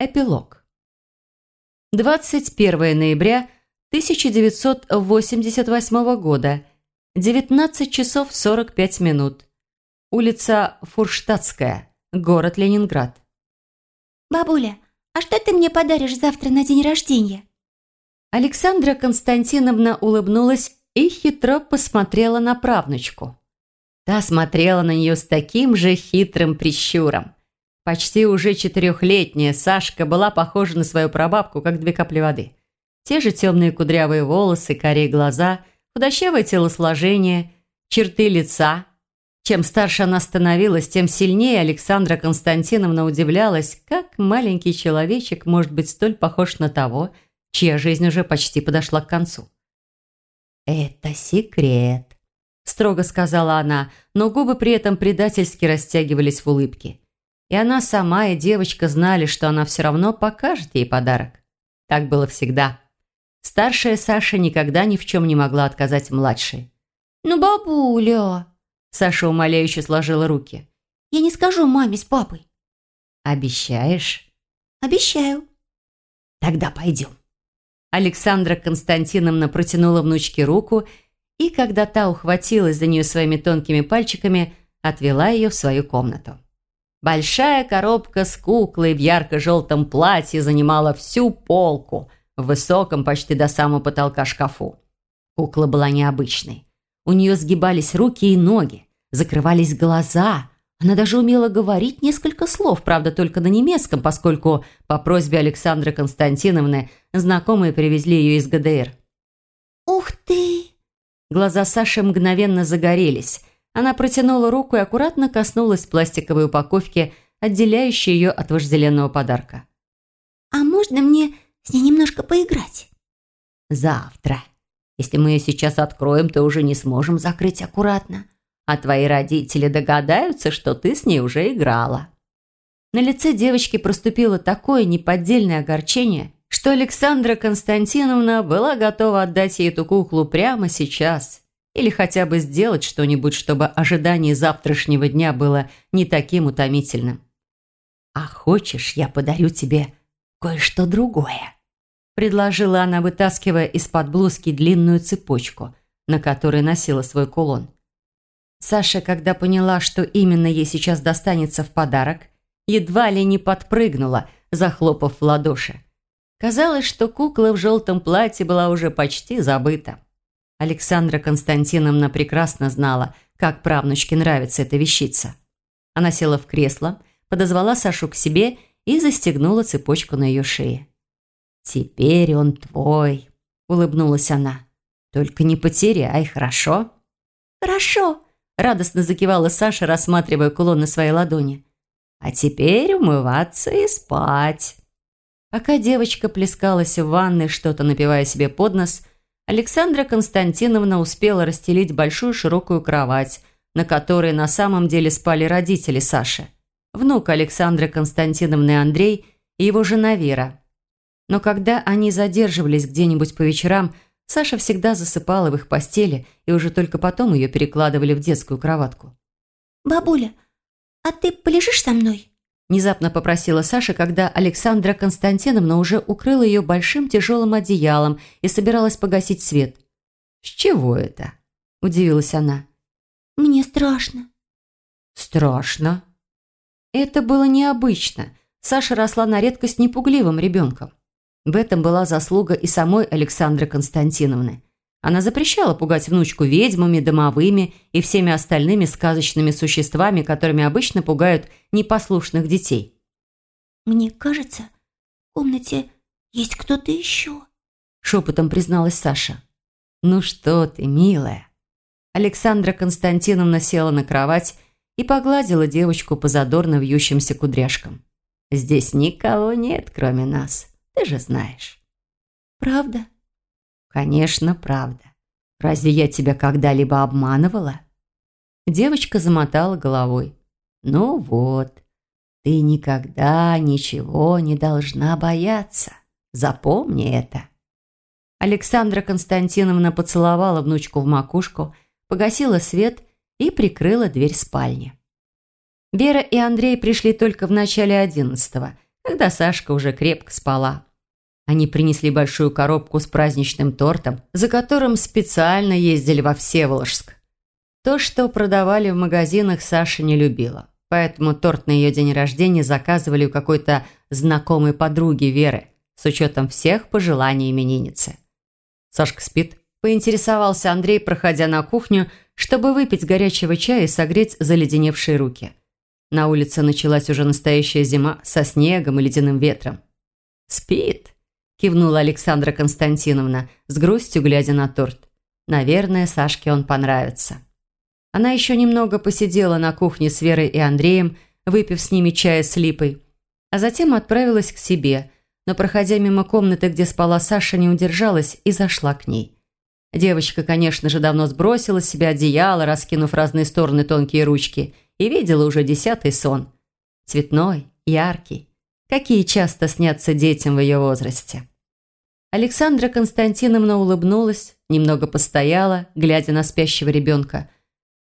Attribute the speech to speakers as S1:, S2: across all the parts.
S1: Эпилог. 21 ноября 1988 года. 19 часов 45 минут. Улица Фурштадтская, город Ленинград.
S2: «Бабуля, а что ты мне подаришь завтра на день рождения?»
S1: Александра Константиновна улыбнулась и хитро посмотрела на правнучку. Та смотрела на нее с таким же хитрым прищуром. Почти уже четырехлетняя Сашка была похожа на свою прабабку, как две капли воды. Те же темные кудрявые волосы, карие глаза, худощавое телосложение, черты лица. Чем старше она становилась, тем сильнее Александра Константиновна удивлялась, как маленький человечек может быть столь похож на того, чья жизнь уже почти подошла к концу. «Это секрет», – строго сказала она, но губы при этом предательски растягивались в улыбке. И она сама и девочка знали, что она все равно покажет ей подарок. Так было всегда. Старшая Саша никогда ни в чем не могла отказать младшей.
S2: «Ну, бабуля!»
S1: Саша умоляюще сложила руки.
S2: «Я не скажу маме с папой».
S1: «Обещаешь?»
S2: «Обещаю».
S1: «Тогда пойдем». Александра Константиновна протянула внучке руку и, когда та ухватилась за нее своими тонкими пальчиками, отвела ее в свою комнату. Большая коробка с куклой в ярко-желтом платье занимала всю полку в высоком почти до самого потолка шкафу. Кукла была необычной. У нее сгибались руки и ноги, закрывались глаза. Она даже умела говорить несколько слов, правда, только на немецком, поскольку по просьбе Александры Константиновны знакомые привезли ее из ГДР.
S2: «Ух ты!»
S1: Глаза Саши мгновенно загорелись. Она протянула руку и аккуратно коснулась пластиковой упаковки, отделяющей ее от вожделенного подарка.
S2: «А можно мне с ней немножко поиграть?»
S1: «Завтра. Если мы ее сейчас откроем, то уже не сможем закрыть аккуратно. А твои родители догадаются, что ты с ней уже играла». На лице девочки проступило такое неподдельное огорчение, что Александра Константиновна была готова отдать ей эту куклу прямо сейчас или хотя бы сделать что-нибудь, чтобы ожидание завтрашнего дня было не таким утомительным. «А хочешь, я подарю тебе кое-что другое?» предложила она, вытаскивая из-под блузки длинную цепочку, на которой носила свой кулон. Саша, когда поняла, что именно ей сейчас достанется в подарок, едва ли не подпрыгнула, захлопав в ладоши. Казалось, что кукла в желтом платье была уже почти забыта. Александра Константиновна прекрасно знала, как правнучке нравится эта вещица. Она села в кресло, подозвала Сашу к себе и застегнула цепочку на ее шее. «Теперь он твой», – улыбнулась она. «Только не потеряй, хорошо?»
S2: «Хорошо», – радостно закивала Саша, рассматривая кулон на своей ладони.
S1: «А теперь умываться и спать». Пока девочка плескалась в ванной, что-то напивая себе под нос – Александра Константиновна успела расстелить большую широкую кровать, на которой на самом деле спали родители Саши. Внук Александры Константиновны Андрей и его жена Вера. Но когда они задерживались где-нибудь по вечерам, Саша всегда засыпала в их постели, и уже только потом ее перекладывали в детскую кроватку.
S2: «Бабуля, а ты полежишь со мной?»
S1: Внезапно попросила Саша, когда Александра Константиновна уже укрыла ее большим тяжелым одеялом и собиралась погасить свет. «С чего это?» – удивилась она.
S2: «Мне страшно».
S1: «Страшно?» Это было необычно. Саша росла на редкость непугливым ребенком. В этом была заслуга и самой Александры Константиновны. Она запрещала пугать внучку ведьмами, домовыми и всеми остальными сказочными существами, которыми обычно пугают непослушных детей.
S2: «Мне кажется, в комнате есть кто-то еще», – шепотом призналась Саша.
S1: «Ну что ты, милая?» Александра Константиновна села на кровать и погладила девочку по задорно вьющимся кудряшкам. «Здесь никого нет, кроме нас, ты же знаешь».
S2: «Правда?»
S1: «Конечно, правда. Разве я тебя когда-либо обманывала?» Девочка замотала головой. «Ну вот, ты никогда ничего не должна бояться. Запомни это». Александра Константиновна поцеловала внучку в макушку, погасила свет и прикрыла дверь спальни. Вера и Андрей пришли только в начале одиннадцатого, когда Сашка уже крепко спала. Они принесли большую коробку с праздничным тортом, за которым специально ездили во Всеволожск. То, что продавали в магазинах, Саша не любила. Поэтому торт на ее день рождения заказывали у какой-то знакомой подруги Веры, с учетом всех пожеланий именинницы. Сашка спит, поинтересовался Андрей, проходя на кухню, чтобы выпить горячего чая и согреть заледеневшие руки. На улице началась уже настоящая зима со снегом и ледяным ветром. «Спит», – кивнула Александра Константиновна, с грустью глядя на торт. «Наверное, Сашке он понравится». Она еще немного посидела на кухне с Верой и Андреем, выпив с ними чая с липой, а затем отправилась к себе, но, проходя мимо комнаты, где спала Саша, не удержалась и зашла к ней. Девочка, конечно же, давно сбросила с себя одеяло, раскинув разные стороны тонкие ручки, и видела уже десятый сон. Цветной, яркий. Какие часто снятся детям в ее возрасте. Александра Константиновна улыбнулась, немного постояла, глядя на спящего ребенка,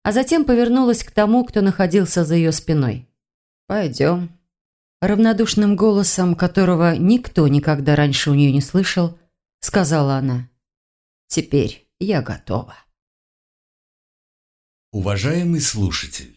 S1: а затем повернулась к тому, кто находился за ее спиной. «Пойдем». Равнодушным голосом, которого никто никогда раньше у нее не слышал, сказала она. Теперь я готова.
S3: Уважаемый слушатель,